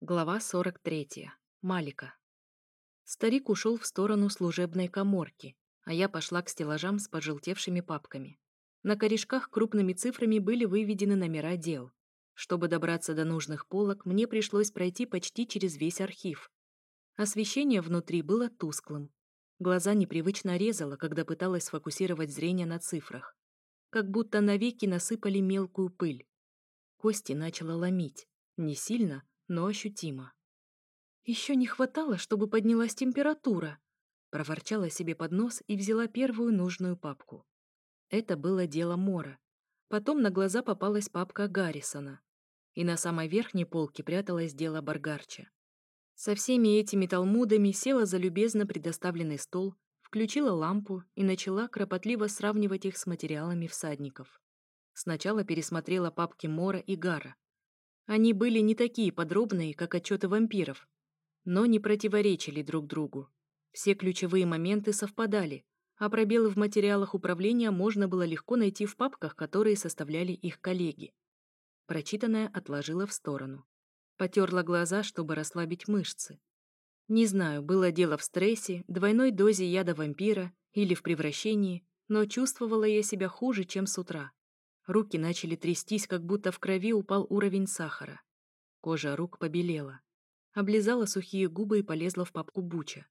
Глава 43. Малика. Старик ушел в сторону служебной коморки, а я пошла к стеллажам с пожелтевшими папками. На корешках крупными цифрами были выведены номера дел. Чтобы добраться до нужных полок, мне пришлось пройти почти через весь архив. Освещение внутри было тусклым. Глаза непривычно резало, когда пыталась сфокусировать зрение на цифрах. Как будто навеки насыпали мелкую пыль. Кости начало ломить. Не сильно, но ощутимо. «Еще не хватало, чтобы поднялась температура», проворчала себе под нос и взяла первую нужную папку. Это было дело Мора. Потом на глаза попалась папка Гаррисона. И на самой верхней полке пряталось дело Баргарча. Со всеми этими талмудами села за любезно предоставленный стол, включила лампу и начала кропотливо сравнивать их с материалами всадников. Сначала пересмотрела папки Мора и Гара, они были не такие подробные, как отчеты вампиров, но не противоречили друг другу. Все ключевые моменты совпадали, а пробелы в материалах управления можно было легко найти в папках, которые составляли их коллеги. Прочитанное отложила в сторону. Потерла глаза, чтобы расслабить мышцы. Не знаю, было дело в стрессе, двойной дозе яда вампира или в превращении, но чувствовала я себя хуже, чем с утра. Руки начали трястись, как будто в крови упал уровень сахара. Кожа рук побелела. Облизала сухие губы и полезла в папку Буча.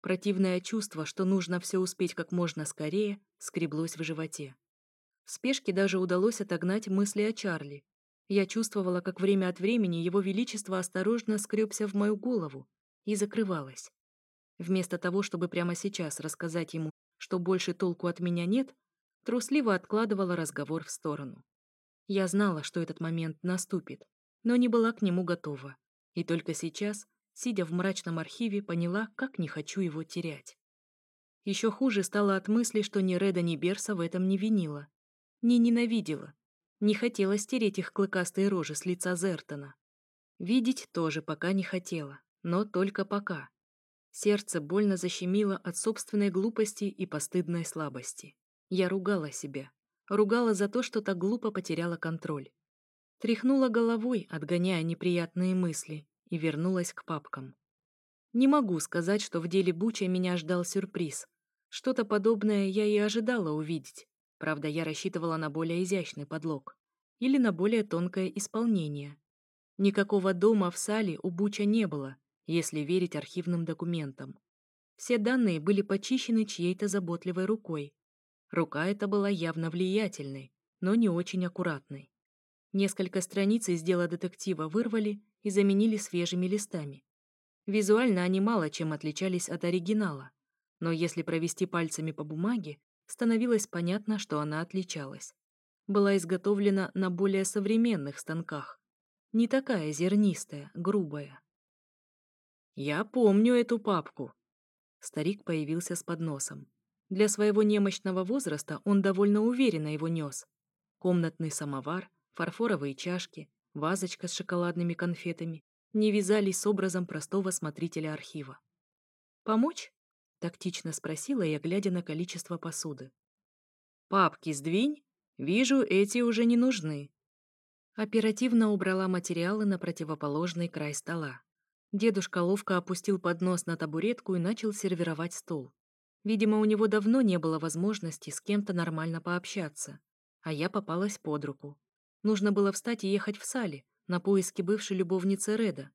Противное чувство, что нужно все успеть как можно скорее, скреблось в животе. В спешке даже удалось отогнать мысли о Чарли. Я чувствовала, как время от времени его величество осторожно скребся в мою голову и закрывалась. Вместо того, чтобы прямо сейчас рассказать ему, что больше толку от меня нет, трусливо откладывала разговор в сторону. Я знала, что этот момент наступит, но не была к нему готова. И только сейчас, сидя в мрачном архиве, поняла, как не хочу его терять. Еще хуже стало от мысли, что ни Реда, ни Берса в этом не винила. Не ненавидела. Не хотела стереть их клыкастые рожи с лица Зертона. Видеть тоже пока не хотела, но только пока. Сердце больно защемило от собственной глупости и постыдной слабости. Я ругала себя. Ругала за то, что так глупо потеряла контроль. Тряхнула головой, отгоняя неприятные мысли, и вернулась к папкам. Не могу сказать, что в деле Буча меня ждал сюрприз. Что-то подобное я и ожидала увидеть. Правда, я рассчитывала на более изящный подлог. Или на более тонкое исполнение. Никакого дома в Сале у Буча не было, если верить архивным документам. Все данные были почищены чьей-то заботливой рукой, Рука эта была явно влиятельной, но не очень аккуратной. Несколько страниц из дела детектива вырвали и заменили свежими листами. Визуально они мало чем отличались от оригинала, но если провести пальцами по бумаге, становилось понятно, что она отличалась. Была изготовлена на более современных станках. Не такая зернистая, грубая. «Я помню эту папку». Старик появился с подносом. Для своего немощного возраста он довольно уверенно его нес. Комнатный самовар, фарфоровые чашки, вазочка с шоколадными конфетами не вязались с образом простого смотрителя архива. «Помочь?» — тактично спросила я, глядя на количество посуды. «Папки сдвинь. Вижу, эти уже не нужны». Оперативно убрала материалы на противоположный край стола. Дедушка ловко опустил поднос на табуретку и начал сервировать стол. Видимо, у него давно не было возможности с кем-то нормально пообщаться. А я попалась под руку. Нужно было встать и ехать в Сале, на поиски бывшей любовницы Реда.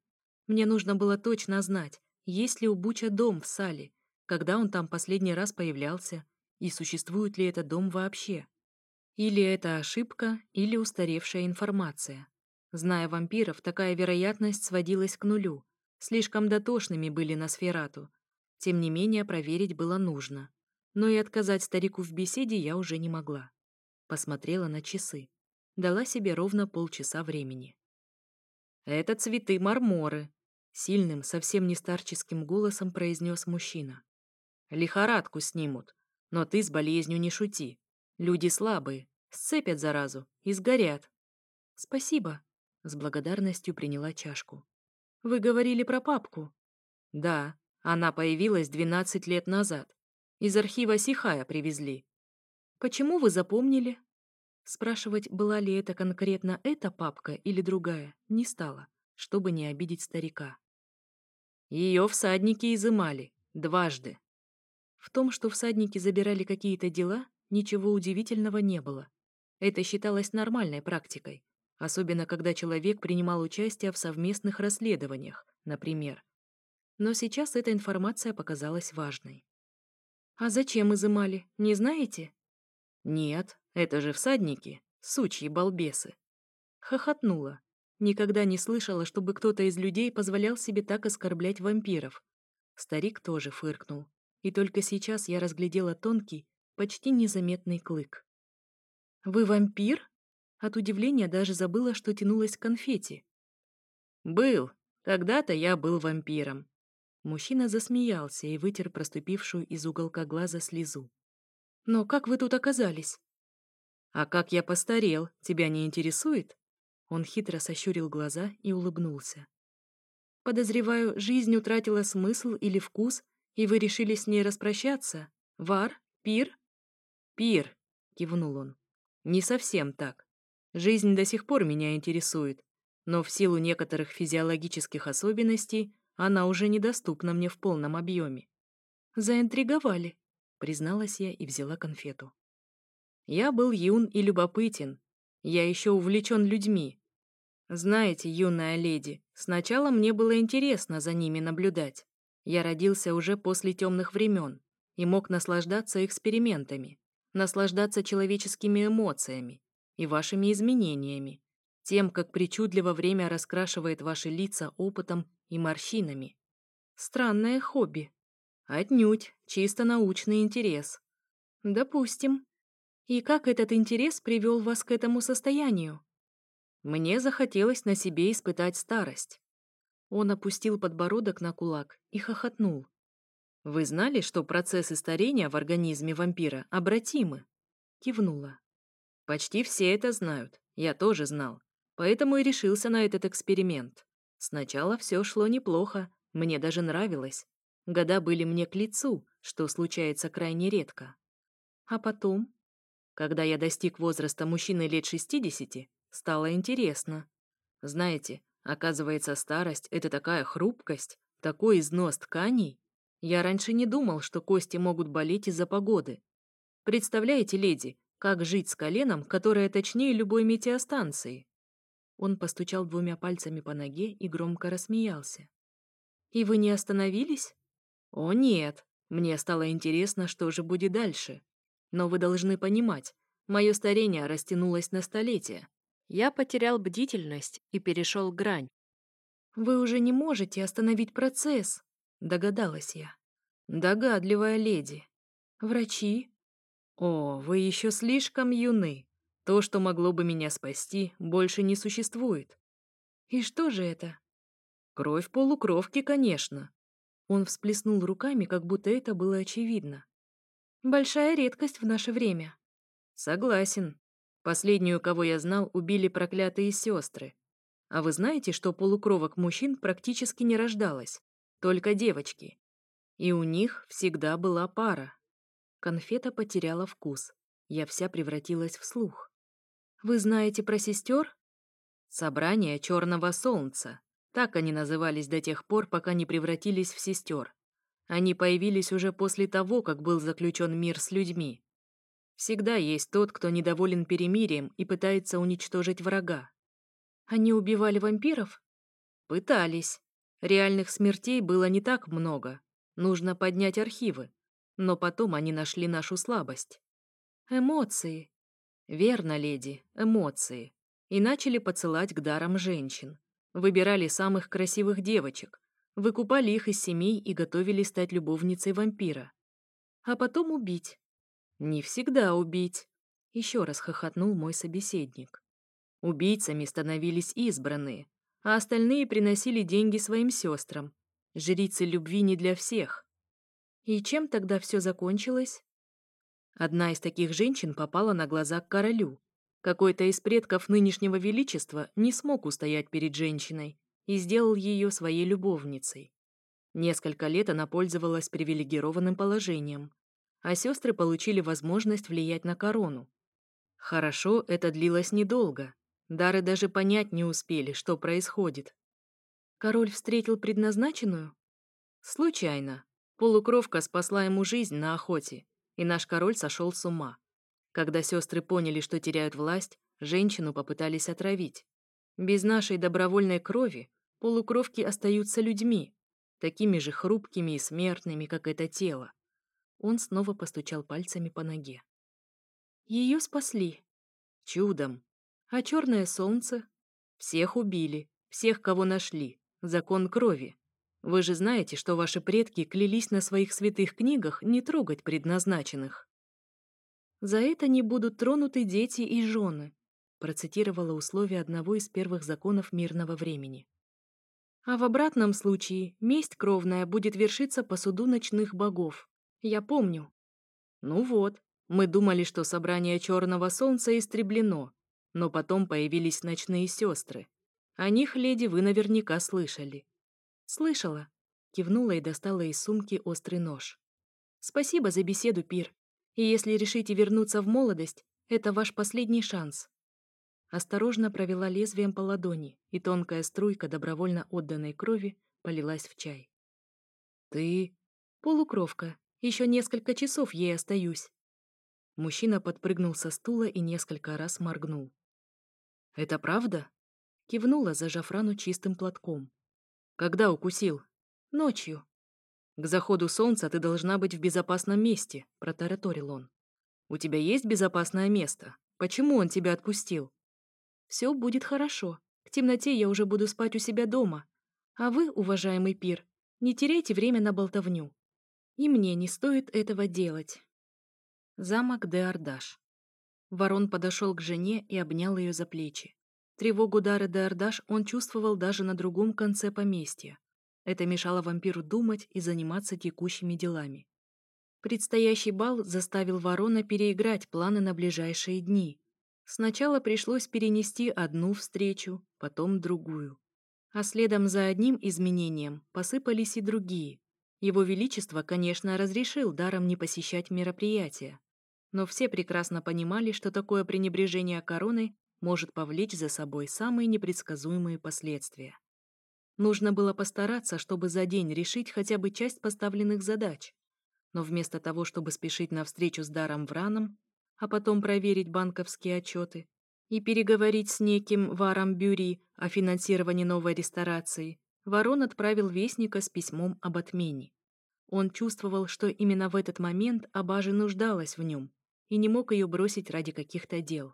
Мне нужно было точно знать, есть ли у Буча дом в Сале, когда он там последний раз появлялся, и существует ли этот дом вообще. Или это ошибка, или устаревшая информация. Зная вампиров, такая вероятность сводилась к нулю. Слишком дотошными были на сферату, тем не менее, проверить было нужно. Но и отказать старику в беседе я уже не могла. Посмотрела на часы. Дала себе ровно полчаса времени. «Это цветы марморы», — сильным, совсем не старческим голосом произнес мужчина. «Лихорадку снимут, но ты с болезнью не шути. Люди слабые, сцепят заразу и сгорят». «Спасибо», — с благодарностью приняла чашку. «Вы говорили про папку?» «Да, она появилась 12 лет назад. Из архива Сихая привезли. Почему вы запомнили? Спрашивать, была ли это конкретно эта папка или другая, не стала. чтобы не обидеть старика. Ее всадники изымали. Дважды. В том, что всадники забирали какие-то дела, ничего удивительного не было. Это считалось нормальной практикой, особенно когда человек принимал участие в совместных расследованиях, например. Но сейчас эта информация показалась важной. «А зачем изымали, не знаете?» «Нет, это же всадники, сучьи балбесы». Хохотнула. Никогда не слышала, чтобы кто-то из людей позволял себе так оскорблять вампиров. Старик тоже фыркнул. И только сейчас я разглядела тонкий, почти незаметный клык. «Вы вампир?» От удивления даже забыла, что тянулась к конфетти. «Был. Когда-то я был вампиром». Мужчина засмеялся и вытер проступившую из уголка глаза слезу. «Но как вы тут оказались?» «А как я постарел, тебя не интересует?» Он хитро сощурил глаза и улыбнулся. «Подозреваю, жизнь утратила смысл или вкус, и вы решили с ней распрощаться? Вар? Пир?» «Пир», — кивнул он. «Не совсем так. Жизнь до сих пор меня интересует, но в силу некоторых физиологических особенностей она уже недоступна мне в полном объеме». «Заинтриговали», — призналась я и взяла конфету. «Я был юн и любопытен, я еще увлечен людьми. Знаете, юная леди, сначала мне было интересно за ними наблюдать. Я родился уже после темных времен и мог наслаждаться экспериментами, наслаждаться человеческими эмоциями и вашими изменениями, тем, как причудливо время раскрашивает ваши лица опытом и морщинами. Странное хобби. Отнюдь, чисто научный интерес. Допустим. И как этот интерес привел вас к этому состоянию? Мне захотелось на себе испытать старость. Он опустил подбородок на кулак и хохотнул. Вы знали, что процессы старения в организме вампира обратимы? Кивнула. Почти все это знают. Я тоже знал. Поэтому и решился на этот эксперимент. Сначала все шло неплохо, мне даже нравилось. Года были мне к лицу, что случается крайне редко. А потом когда я достиг возраста мужчины лет 60, стало интересно. Знаете, оказывается, старость — это такая хрупкость, такой износ тканей. Я раньше не думал, что кости могут болеть из-за погоды. Представляете, леди, как жить с коленом, которое точнее любой метеостанции? Он постучал двумя пальцами по ноге и громко рассмеялся. «И вы не остановились?» «О, нет. Мне стало интересно, что же будет дальше. Но вы должны понимать, мое старение растянулось на столетия. Я потерял бдительность и перешел грань. «Вы уже не можете остановить процесс», — догадалась я. «Догадливая леди. Врачи?» «О, вы еще слишком юны. То, что могло бы меня спасти, больше не существует». «И что же это?» «Кровь полукровки, конечно». Он всплеснул руками, как будто это было очевидно. Большая редкость в наше время. Согласен. Последнюю, кого я знал, убили проклятые сестры. А вы знаете, что полукровок мужчин практически не рождалось, только девочки. И у них всегда была пара. Конфета потеряла вкус. Я вся превратилась в слух. Вы знаете про сестер? Собрание черного солнца. Так они назывались до тех пор, пока не превратились в сестер. Они появились уже после того, как был заключен мир с людьми. Всегда есть тот, кто недоволен перемирием и пытается уничтожить врага. Они убивали вампиров? Пытались. Реальных смертей было не так много. Нужно поднять архивы. Но потом они нашли нашу слабость. Эмоции. Верно, леди, эмоции. И начали подсылать к дарам женщин. Выбирали самых красивых девочек, Выкупали их из семей и готовили стать любовницей вампира. А потом убить. Не всегда убить. Еще раз хохотнул мой собеседник. Убийцами становились избранные, а остальные приносили деньги своим сестрам. Жрицы любви не для всех. И чем тогда все закончилось? Одна из таких женщин попала на глаза к королю. Какой-то из предков нынешнего величества не смог устоять перед женщиной и сделал ее своей любовницей. Несколько лет она пользовалась привилегированным положением, а сестры получили возможность влиять на корону. Хорошо, это длилось недолго. Дары даже понять не успели, что происходит. Король встретил предназначенную? Случайно. Полукровка спасла ему жизнь на охоте, и наш король сошел с ума. Когда сестры поняли, что теряют власть, женщину попытались отравить. Без нашей добровольной крови полукровки остаются людьми, такими же хрупкими и смертными, как это тело. Он снова постучал пальцами по ноге. Ее спасли. Чудом. А черное солнце? Всех убили, всех, кого нашли. Закон крови. Вы же знаете, что ваши предки клялись на своих святых книгах не трогать предназначенных. За это не будут тронуты дети и жены, процитировала условия одного из первых законов мирного времени. А в обратном случае месть кровная будет вершиться по суду ночных богов. Я помню. Ну вот, мы думали, что собрание Черного Солнца истреблено, но потом появились ночные сестры. О них, леди, вы наверняка слышали. Слышала. Кивнула и достала из сумки острый нож. Спасибо за беседу, Пир. И если решите вернуться в молодость, это ваш последний шанс. Осторожно провела лезвием по ладони, и тонкая струйка добровольно отданной крови полилась в чай. «Ты...» «Полукровка. Еще несколько часов ей остаюсь». Мужчина подпрыгнул со стула и несколько раз моргнул. «Это правда?» Кивнула, зажав рану чистым платком. «Когда укусил?» «Ночью». «К заходу солнца ты должна быть в безопасном месте», — протараторил он. «У тебя есть безопасное место? Почему он тебя отпустил?» Все будет хорошо. К темноте я уже буду спать у себя дома. А вы, уважаемый пир, не теряйте время на болтовню. И мне не стоит этого делать. Замок де Ардаш. Ворон подошел к жене и обнял ее за плечи. Тревогу Дары де Ардаш он чувствовал даже на другом конце поместья. Это мешало вампиру думать и заниматься текущими делами. Предстоящий бал заставил ворона переиграть планы на ближайшие дни. Сначала пришлось перенести одну встречу, потом другую. А следом за одним изменением посыпались и другие. Его Величество, конечно, разрешил даром не посещать мероприятия. Но все прекрасно понимали, что такое пренебрежение короной может повлечь за собой самые непредсказуемые последствия. Нужно было постараться, чтобы за день решить хотя бы часть поставленных задач. Но вместо того, чтобы спешить на встречу с Даром Враном, а потом проверить банковские отчеты и переговорить с неким Варом Бюри о финансировании новой ресторации, Ворон отправил вестника с письмом об отмене. Он чувствовал, что именно в этот момент Абажи нуждалась в нем и не мог ее бросить ради каких-то дел.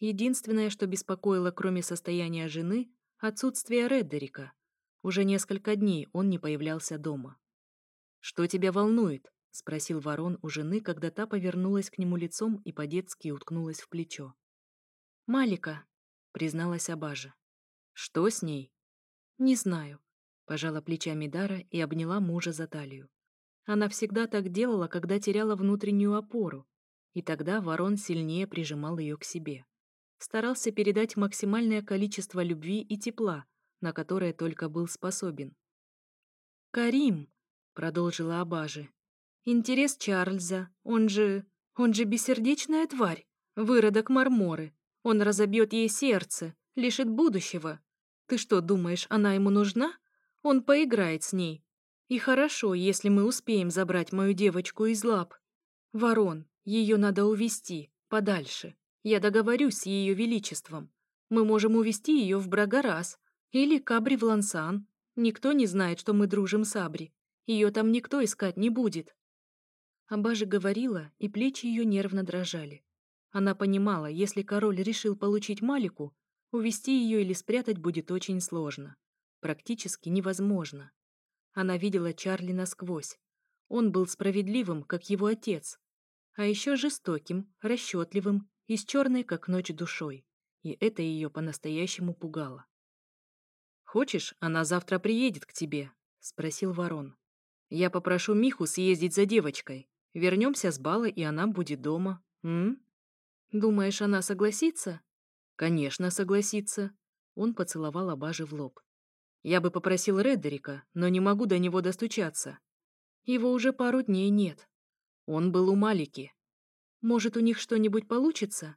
Единственное, что беспокоило, кроме состояния жены, отсутствие Реддерика. Уже несколько дней он не появлялся дома. «Что тебя волнует?» — спросил ворон у жены, когда та повернулась к нему лицом и по-детски уткнулась в плечо. «Малика», — призналась Абажа. «Что с ней?» «Не знаю», — пожала плечами Дара и обняла мужа за талию. Она всегда так делала, когда теряла внутреннюю опору, и тогда ворон сильнее прижимал ее к себе. Старался передать максимальное количество любви и тепла, на которое только был способен. «Карим», — продолжила Абажи, Интерес Чарльза, он же... он же бессердечная тварь, выродок Марморы. Он разобьет ей сердце, лишит будущего. Ты что, думаешь, она ему нужна? Он поиграет с ней. И хорошо, если мы успеем забрать мою девочку из лап. Ворон, ее надо увести подальше. Я договорюсь с ее величеством. Мы можем увести ее в Брагарас или Кабри в Лансан. Никто не знает, что мы дружим с Абри. Ее там никто искать не будет. Абажа говорила, и плечи ее нервно дрожали. Она понимала, если король решил получить Малику, увести ее или спрятать будет очень сложно. Практически невозможно. Она видела Чарли насквозь. Он был справедливым, как его отец. А еще жестоким, расчетливым и с черной, как ночь, душой. И это ее по-настоящему пугало. «Хочешь, она завтра приедет к тебе?» — спросил ворон. «Я попрошу Миху съездить за девочкой. Вернемся с бала, и она будет дома. М? Думаешь, она согласится? Конечно, согласится. Он поцеловал Абажи в лоб. Я бы попросил Реддерика, но не могу до него достучаться. Его уже пару дней нет. Он был у Малики. Может, у них что-нибудь получится?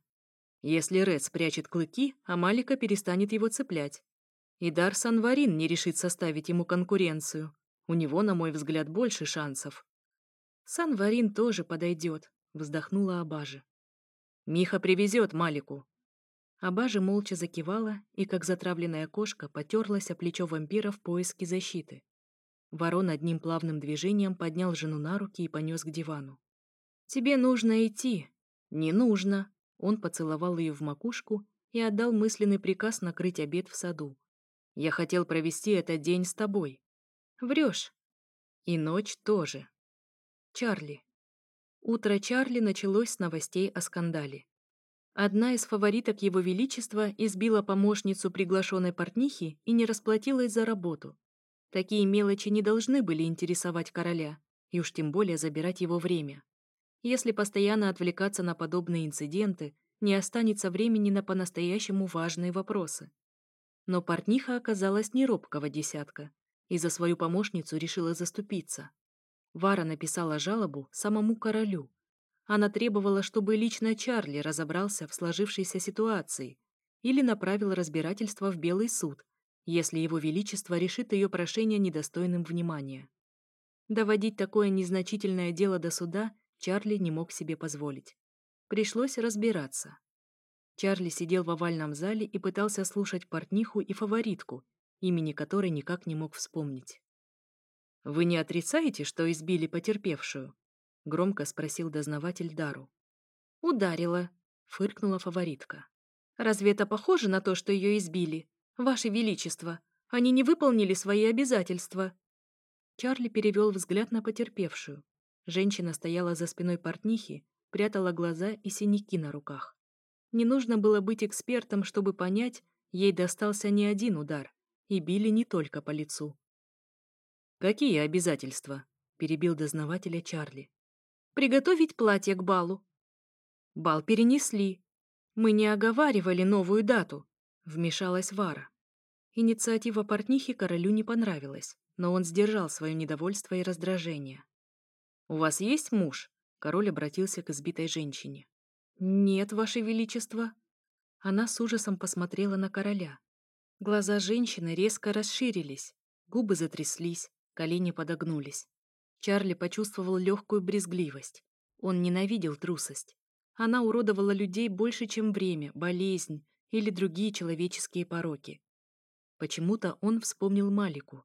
Если Ред спрячет клыки, а Малика перестанет его цеплять. И Дар Санварин не решит составить ему конкуренцию. У него, на мой взгляд, больше шансов. Санварин тоже подойдет, вздохнула Абажи. Миха привезет Малику. Абажи молча закивала и, как затравленная кошка, потерлась о плечо вампира в поиске защиты. Ворон одним плавным движением поднял жену на руки и понес к дивану. «Тебе нужно идти». «Не нужно». Он поцеловал ее в макушку и отдал мысленный приказ накрыть обед в саду. «Я хотел провести этот день с тобой». «Врешь». «И ночь тоже». Чарли. Утро Чарли началось с новостей о скандале. Одна из фавориток Его Величества избила помощницу приглашенной портнихи и не расплатилась за работу. Такие мелочи не должны были интересовать короля, и уж тем более забирать его время. Если постоянно отвлекаться на подобные инциденты, не останется времени на по-настоящему важные вопросы. Но портниха оказалась не робкого десятка, и за свою помощницу решила заступиться. Вара написала жалобу самому королю. Она требовала, чтобы лично Чарли разобрался в сложившейся ситуации или направил разбирательство в Белый суд, если его величество решит ее прошение недостойным внимания. Доводить такое незначительное дело до суда Чарли не мог себе позволить. Пришлось разбираться. Чарли сидел в овальном зале и пытался слушать портниху и фаворитку, имени которой никак не мог вспомнить. «Вы не отрицаете, что избили потерпевшую?» — громко спросил дознаватель Дару. «Ударила», — фыркнула фаворитка. «Разве это похоже на то, что ее избили?» «Ваше Величество, они не выполнили свои обязательства». Чарли перевел взгляд на потерпевшую. Женщина стояла за спиной портнихи, прятала глаза и синяки на руках. Не нужно было быть экспертом, чтобы понять, ей достался не один удар, и били не только по лицу. «Какие обязательства?» — перебил дознавателя Чарли. «Приготовить платье к балу». «Бал перенесли. Мы не оговаривали новую дату. Вмешалась Вара. Инициатива портнихи королю не понравилась, но он сдержал свое недовольство и раздражение. «У вас есть муж?» Король обратился к избитой женщине. «Нет, ваше величество». Она с ужасом посмотрела на короля. Глаза женщины резко расширились, губы затряслись, колени подогнулись. Чарли почувствовал легкую брезгливость. Он ненавидел трусость. Она уродовала людей больше, чем время, болезнь, или другие человеческие пороки. Почему-то он вспомнил Малику.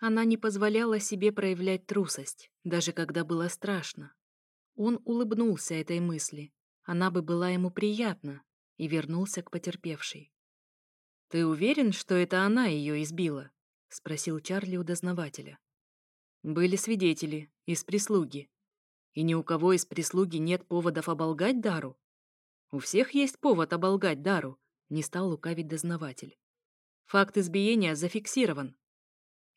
Она не позволяла себе проявлять трусость, даже когда было страшно. Он улыбнулся этой мысли. Она бы была ему приятна, и вернулся к потерпевшей. «Ты уверен, что это она ее избила?» — спросил Чарли у дознавателя. «Были свидетели, из прислуги. И ни у кого из прислуги нет поводов оболгать Дару? У всех есть повод оболгать Дару, не стал лукавить дознаватель. Факт избиения зафиксирован.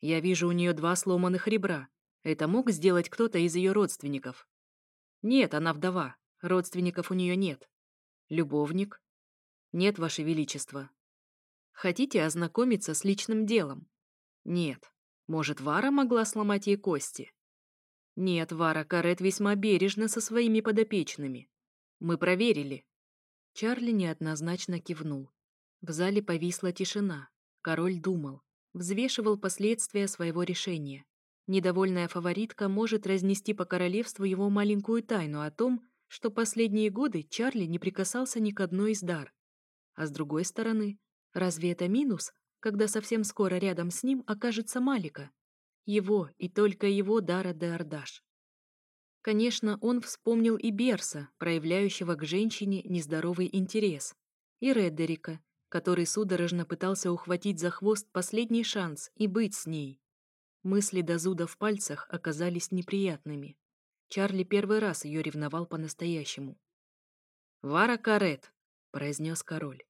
Я вижу у нее два сломанных ребра. Это мог сделать кто-то из ее родственников. Нет, она вдова. Родственников у нее нет. Любовник? Нет, Ваше Величество. Хотите ознакомиться с личным делом? Нет. Может, Вара могла сломать ей кости? Нет, Вара Карет весьма бережна со своими подопечными. Мы проверили. Чарли неоднозначно кивнул. В зале повисла тишина. Король думал, взвешивал последствия своего решения. Недовольная фаворитка может разнести по королевству его маленькую тайну о том, что последние годы Чарли не прикасался ни к одной из дар. А с другой стороны, разве это минус, когда совсем скоро рядом с ним окажется Малика? Его и только его дара де Ардаш. Конечно, он вспомнил и Берса, проявляющего к женщине нездоровый интерес, и Реддерика, который судорожно пытался ухватить за хвост последний шанс и быть с ней. Мысли до зуда в пальцах оказались неприятными. Чарли первый раз ее ревновал по-настоящему. «Вара Карет», — произнес король.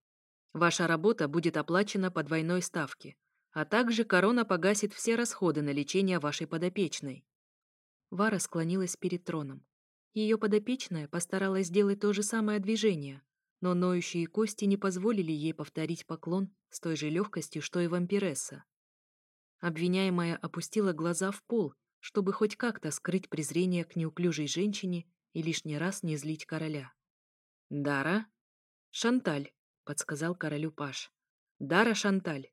«Ваша работа будет оплачена по двойной ставке, а также корона погасит все расходы на лечение вашей подопечной. Вара склонилась перед троном. Ее подопечная постаралась сделать то же самое движение, но ноющие кости не позволили ей повторить поклон с той же легкостью, что и вампиресса. Обвиняемая опустила глаза в пол, чтобы хоть как-то скрыть презрение к неуклюжей женщине и лишний раз не злить короля. «Дара?» «Шанталь», — подсказал королю Паш. «Дара Шанталь».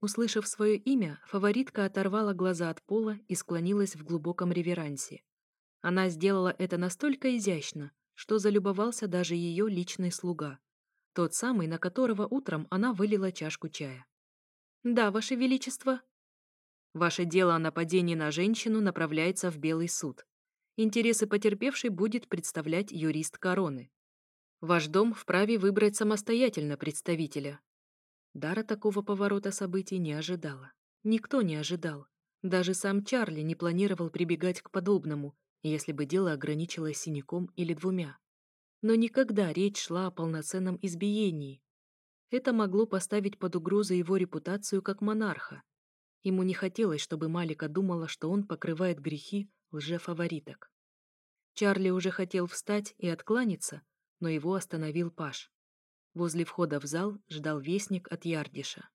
Услышав свое имя, фаворитка оторвала глаза от пола и склонилась в глубоком реверансе. Она сделала это настолько изящно, что залюбовался даже ее личный слуга, тот самый, на которого утром она вылила чашку чая. «Да, Ваше Величество». «Ваше дело о нападении на женщину направляется в Белый суд. Интересы потерпевшей будет представлять юрист короны. Ваш дом вправе выбрать самостоятельно представителя, Дара такого поворота событий не ожидала. Никто не ожидал. Даже сам Чарли не планировал прибегать к подобному, если бы дело ограничилось синяком или двумя. Но никогда речь шла о полноценном избиении. Это могло поставить под угрозу его репутацию как монарха. Ему не хотелось, чтобы Малика думала, что он покрывает грехи лже-фавориток. Чарли уже хотел встать и откланяться, но его остановил Паш. Возле входа в зал ждал вестник от Ярдиша.